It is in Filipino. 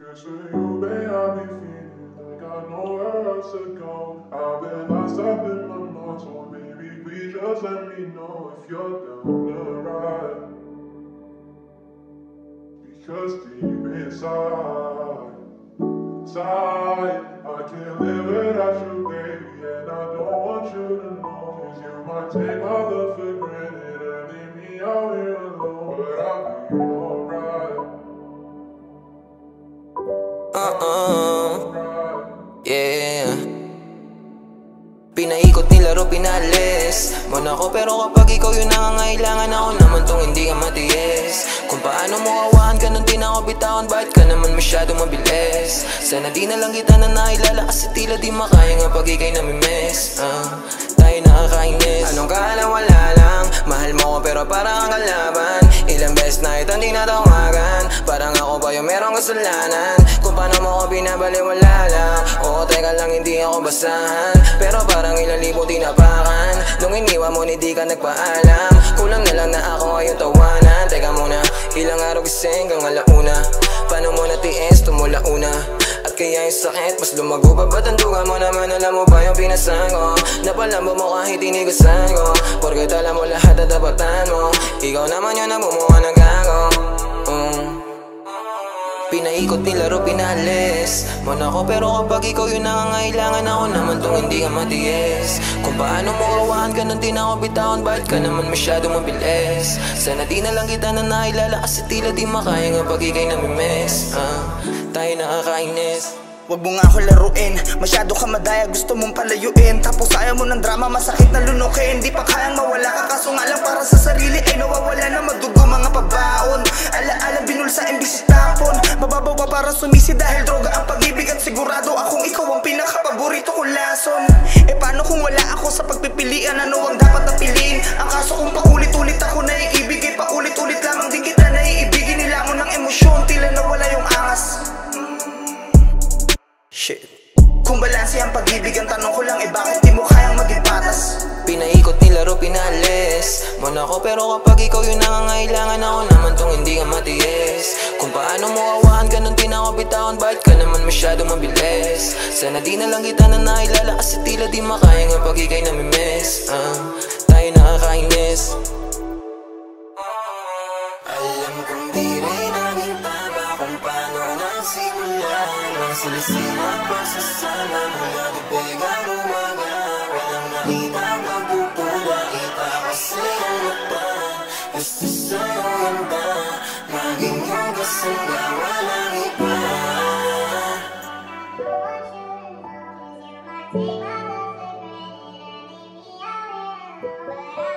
Cause for you, babe, I be feeling like I know where else to go. I've been lost up in my mind, so baby, please just let me know if you're down to ride. Because deep inside, inside, I can't live without you, baby, and I don't want you to know. Cause you might take my love Yeah. Pinaikot nilaro, pinalis. Mo na ko pero kapag ikaw yung nangangailangan Ako naman tong hindi ka matiis. Kung paano mo kawahan ka nung di ako bitawan. Bakit ka naman masyado mabilis? Sana di na lang kita na nailala Kasi tila di makaya nga pag ikay namimiss. Uh, Tayo nakakainis. Anong kala wala lang? Mahal mo ko pero parang ang kalaban Ito hindi natawagan Parang ako ba yung merong kasalanan? Kung paano mo ko binabaliwala lang? Oo teka lang hindi ako basahan. Pero parang ilang libo tinapakan. Nung iniwan mo hindi ka nagpaalam. Kulang na lang na ako ngayon tawanan. Teka muna ilang araw gising hanggang alauna? Paano mo natiis? Tumula una kaya yung sakit? Mas lumago pa Ba't mo naman alam mo ba yung pinasan ko? Napalambo mo kahit inigasan ko. Porket alam mo lahat na dapatan mo. Ikaw naman yung namumuha ng gago. Pinaikot nilaro, pinalis. Mo na ko pero kapag ikaw yung nangangailangan Ako naman tong hindi ka matiis. Kung paano mo kawahan ka nung di ako bitawan. Bakit ka naman masyado mabilis? Sana di na lang kita na nailala Kasi tila di makaya nga pag ikay namimiss uh, Tayo nakakainis. Huwag mo nga ako laruin. Masyado ka madaya, gusto mong palayuin. Tapos ayaw mo ng drama, masakit na lunukin. Di pa kayang mawala ka, kaso nga lang para sa sarili Ay nawawala na madugo mga pabaon Ala-ala binulsa imbis tapon Mababaw pa para sumisi dahil droga ang pag-ibig At sigurado akong ikaw ang pinakapaborito ko lason. Eh paano kung wala ako sa pagpipilian? Ano ang dapat na piliin? Ang kaso kung paulit-ulit ako naiibig Eh paulit-ulit lamang din kita naiibigin Nila mo ng emosyon, tila nawala yung angas. Shit. Kung balanse ang pag-ibig, ang tanong ko lang eh bakit di mo kayang maging patas? Pinaikot nilaro, pinalis Mo na ko pero kapag ikaw yung nangangailangan Ako naman tong hindi ka matiis. Kung paano mo kawahan ka nung di na ako Bakit ka naman masyado mabilis? Sana di na lang kita na nailala Kasi tila di makaya nga pag ikay namimiss uh, Sinisira pa sa sala mula bibig ang umaga Walang nakita magpupula Iba kasi ang mata Gusto sa'yo ang ba Maging yung kasangga Walang iba But I